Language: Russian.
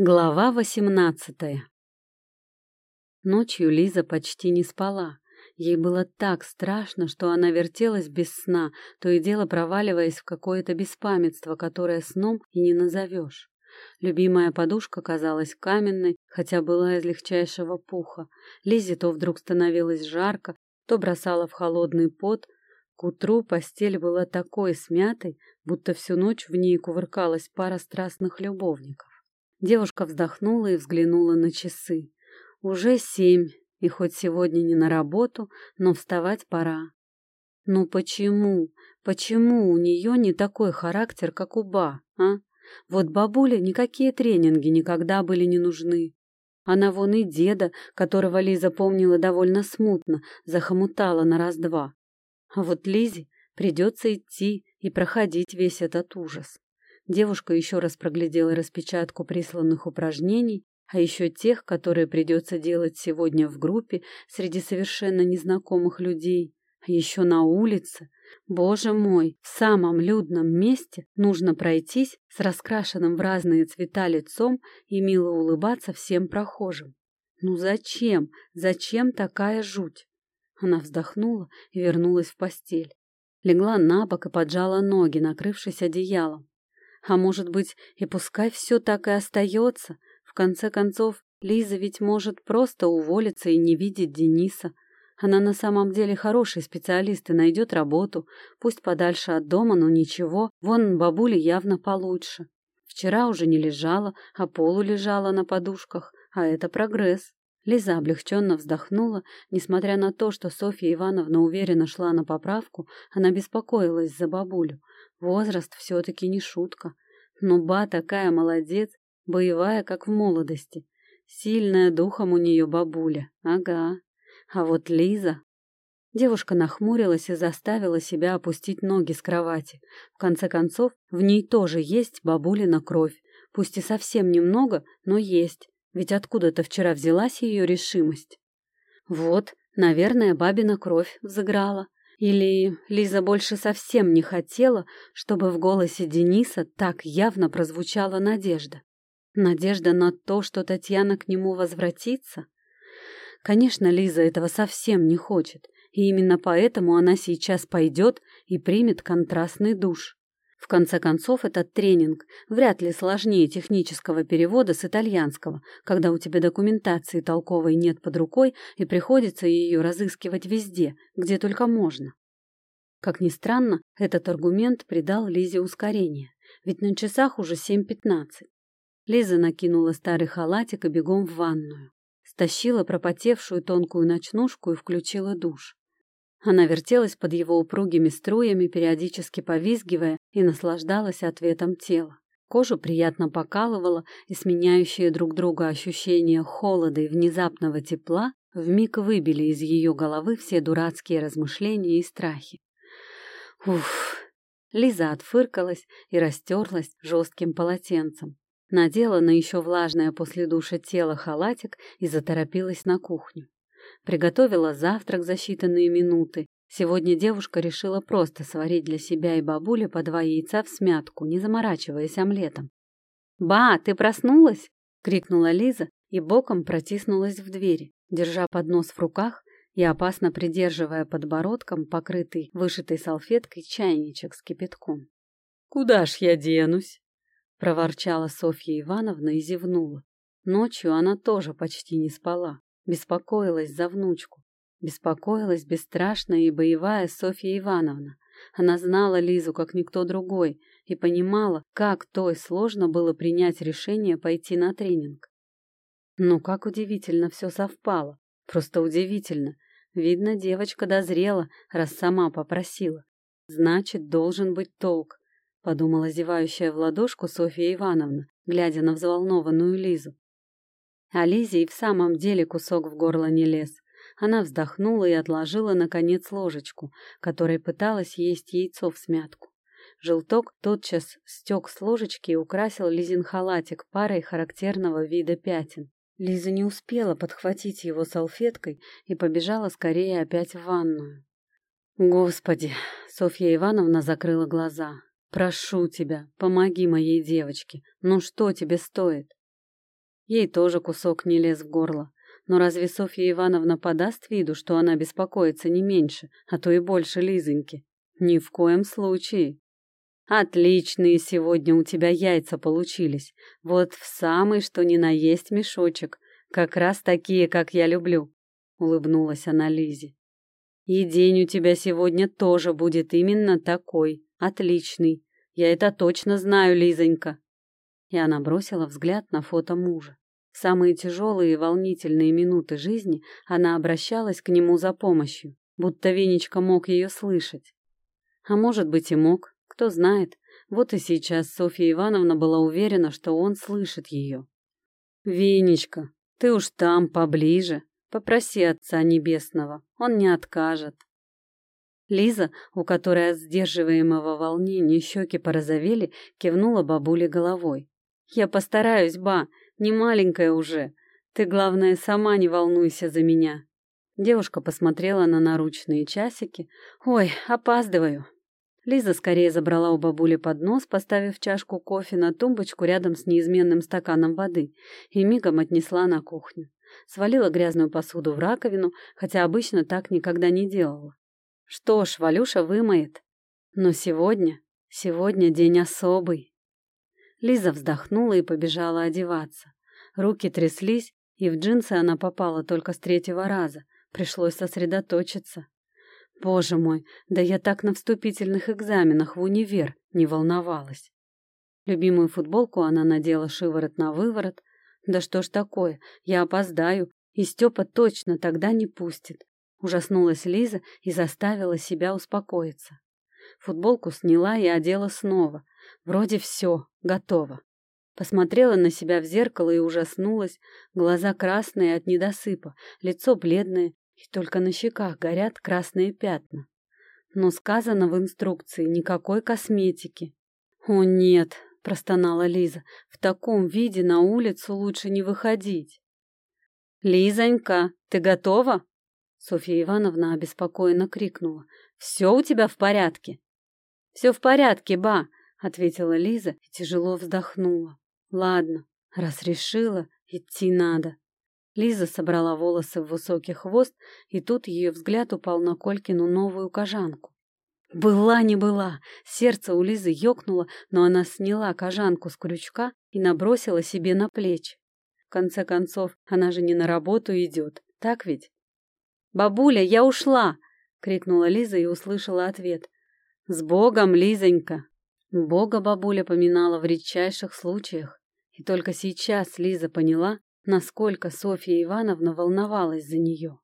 Глава восемнадцатая Ночью Лиза почти не спала. Ей было так страшно, что она вертелась без сна, то и дело проваливаясь в какое-то беспамятство, которое сном и не назовешь. Любимая подушка казалась каменной, хотя была из легчайшего пуха. Лизе то вдруг становилось жарко, то бросала в холодный пот. К утру постель была такой смятой, будто всю ночь в ней кувыркалась пара страстных любовников. Девушка вздохнула и взглянула на часы. Уже семь, и хоть сегодня не на работу, но вставать пора. Ну почему, почему у нее не такой характер, как у Ба, а? Вот бабуле никакие тренинги никогда были не нужны. Она вон и деда, которого Лиза помнила довольно смутно, захомутала на раз-два. А вот Лизе придется идти и проходить весь этот ужас. Девушка еще раз проглядела распечатку присланных упражнений, а еще тех, которые придется делать сегодня в группе среди совершенно незнакомых людей, а еще на улице. Боже мой, в самом людном месте нужно пройтись с раскрашенным в разные цвета лицом и мило улыбаться всем прохожим. Ну зачем? Зачем такая жуть? Она вздохнула и вернулась в постель. Легла на бок и поджала ноги, накрывшись одеялом. А может быть, и пускай все так и остается. В конце концов, Лиза ведь может просто уволиться и не видеть Дениса. Она на самом деле хороший специалист и найдет работу, пусть подальше от дома, но ничего, вон бабуля явно получше. Вчера уже не лежала, а полу лежала на подушках, а это прогресс. Лиза облегченно вздохнула. Несмотря на то, что Софья Ивановна уверенно шла на поправку, она беспокоилась за бабулю. Возраст все-таки не шутка. Но Ба такая молодец, боевая, как в молодости. Сильная духом у нее бабуля. Ага. А вот Лиза... Девушка нахмурилась и заставила себя опустить ноги с кровати. В конце концов, в ней тоже есть бабулина кровь. Пусть и совсем немного, но есть. Ведь откуда-то вчера взялась ее решимость. Вот, наверное, бабина кровь взыграла. Или Лиза больше совсем не хотела, чтобы в голосе Дениса так явно прозвучала надежда. Надежда на то, что Татьяна к нему возвратится? Конечно, Лиза этого совсем не хочет, и именно поэтому она сейчас пойдет и примет контрастный душ. В конце концов, этот тренинг вряд ли сложнее технического перевода с итальянского, когда у тебя документации толковой нет под рукой и приходится ее разыскивать везде, где только можно. Как ни странно, этот аргумент придал Лизе ускорение, ведь на часах уже 7.15. Лиза накинула старый халатик и бегом в ванную. Стащила пропотевшую тонкую ночнушку и включила душ. Она вертелась под его упругими струями, периодически повизгивая, и наслаждалась ответом тела. Кожу приятно покалывало, и сменяющие друг друга ощущения холода и внезапного тепла вмиг выбили из ее головы все дурацкие размышления и страхи. Уф! Лиза отфыркалась и растерлась жестким полотенцем. Надела на еще влажное после душа тело халатик и заторопилась на кухню. Приготовила завтрак за считанные минуты. Сегодня девушка решила просто сварить для себя и бабули по два яйца в смятку, не заморачиваясь омлетом. «Ба, ты проснулась?» — крикнула Лиза и боком протиснулась в двери, держа поднос в руках и опасно придерживая подбородком покрытый вышитой салфеткой чайничек с кипятком. «Куда ж я денусь?» — проворчала Софья Ивановна и зевнула. Ночью она тоже почти не спала. Беспокоилась за внучку. Беспокоилась бесстрашная и боевая Софья Ивановна. Она знала Лизу как никто другой и понимала, как той сложно было принять решение пойти на тренинг. Ну, как удивительно все совпало. Просто удивительно. Видно, девочка дозрела, раз сама попросила. Значит, должен быть толк, подумала зевающая в ладошку Софья Ивановна, глядя на взволнованную Лизу. А Лизе и в самом деле кусок в горло не лез. Она вздохнула и отложила, наконец, ложечку, которой пыталась есть яйцо в смятку. Желток тотчас стек с ложечки и украсил Лизин халатик парой характерного вида пятен. Лиза не успела подхватить его салфеткой и побежала скорее опять в ванную. «Господи!» — Софья Ивановна закрыла глаза. «Прошу тебя, помоги моей девочке. Ну что тебе стоит?» Ей тоже кусок не лез в горло. Но разве Софья Ивановна подаст виду, что она беспокоится не меньше, а то и больше Лизоньки? Ни в коем случае. Отличные сегодня у тебя яйца получились. Вот в самый что ни на есть мешочек. Как раз такие, как я люблю. Улыбнулась она Лизе. И день у тебя сегодня тоже будет именно такой. Отличный. Я это точно знаю, Лизонька. И она бросила взгляд на фото мужа. Самые тяжелые и волнительные минуты жизни она обращалась к нему за помощью, будто Венечка мог ее слышать. А может быть и мог, кто знает. Вот и сейчас Софья Ивановна была уверена, что он слышит ее. «Венечка, ты уж там, поближе. Попроси Отца Небесного, он не откажет». Лиза, у которой от сдерживаемого волнения щеки порозовели, кивнула бабуле головой. «Я постараюсь, ба, не маленькая уже. Ты, главное, сама не волнуйся за меня. Девушка посмотрела на наручные часики. Ой, опаздываю. Лиза скорее забрала у бабули поднос, поставив чашку кофе на тумбочку рядом с неизменным стаканом воды, и мигом отнесла на кухню. Свалила грязную посуду в раковину, хотя обычно так никогда не делала. Что ж, Валюша вымоет. Но сегодня, сегодня день особый. Лиза вздохнула и побежала одеваться. Руки тряслись, и в джинсы она попала только с третьего раза. Пришлось сосредоточиться. Боже мой, да я так на вступительных экзаменах в универ не волновалась. Любимую футболку она надела шиворот на выворот. Да что ж такое, я опоздаю, и Степа точно тогда не пустит. Ужаснулась Лиза и заставила себя успокоиться. Футболку сняла и одела снова. Вроде все, готово. Посмотрела на себя в зеркало и ужаснулась. Глаза красные от недосыпа, лицо бледное, и только на щеках горят красные пятна. Но сказано в инструкции никакой косметики. «О, нет!» — простонала Лиза. «В таком виде на улицу лучше не выходить». «Лизонька, ты готова?» Софья Ивановна обеспокоенно крикнула. «Все у тебя в порядке?» «Все в порядке, ба!» — ответила Лиза и тяжело вздохнула. «Ладно, раз решила, идти надо». Лиза собрала волосы в высокий хвост, и тут ее взгляд упал на Колькину новую кожанку. Была не была, сердце у Лизы ёкнуло, но она сняла кожанку с крючка и набросила себе на плечи. В конце концов, она же не на работу идет, так ведь? «Бабуля, я ушла!» — крикнула Лиза и услышала ответ. «С Богом, Лизонька!» Бога бабуля поминала в редчайших случаях. И только сейчас Лиза поняла, насколько Софья Ивановна волновалась за нее.